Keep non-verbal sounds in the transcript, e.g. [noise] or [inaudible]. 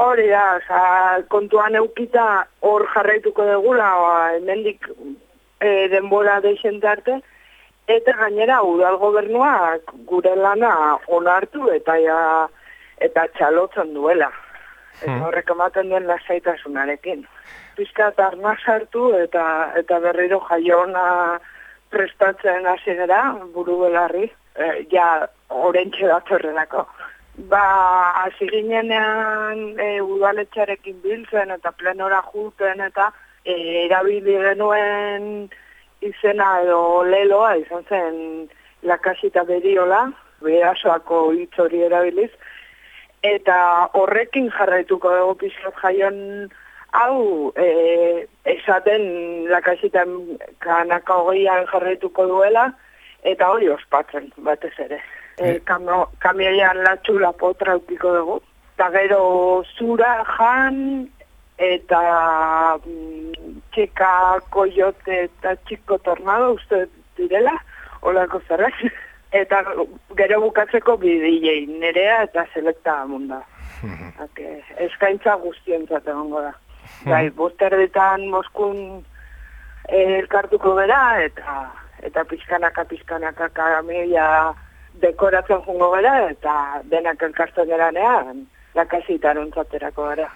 Hori da, oza, kontuan eukita hor jarraituko degula, hemendik e, denbora deixen arte, eta gainera udal gobernuak gure lana onartu eta ja, eta txalotzen duela. Eta Hmm. horrek ematen duen lasaitasunarekin. Pizka eta sartu eta, eta berriro jaiona prestatzen hasi gara, buru belarri, e, ja orentxe datorrelako. Ba, hasi ginenean e, udaletxarekin biltzen eta plenora juten eta e, erabili genuen izena edo leloa izan zen lakasita beriola, berasoako hitz hori erabiliz, eta horrekin jarraituko dugu pixkat jaion hau e, esaten lakasitan kanaka hogeian jarraituko duela, eta hori ospatzen batez ere. E, kamo, kamioian latxula potra eukiko dugu. Eta gero zura jan eta mm, txeka koiote eta txiko tornado uste direla, olako zerbait. [laughs] Eta gero bukatzeko bidilei nerea eta selekta munda. Ake, eskaintza guztientzat egongo da. Bai, bosterdetan Moskun eh, elkartuko bera eta eta pizkanaka pizkanaka karameia dekoratzen jungo gara eta denak elkartzen geranean lakasitan ontzaterako gara.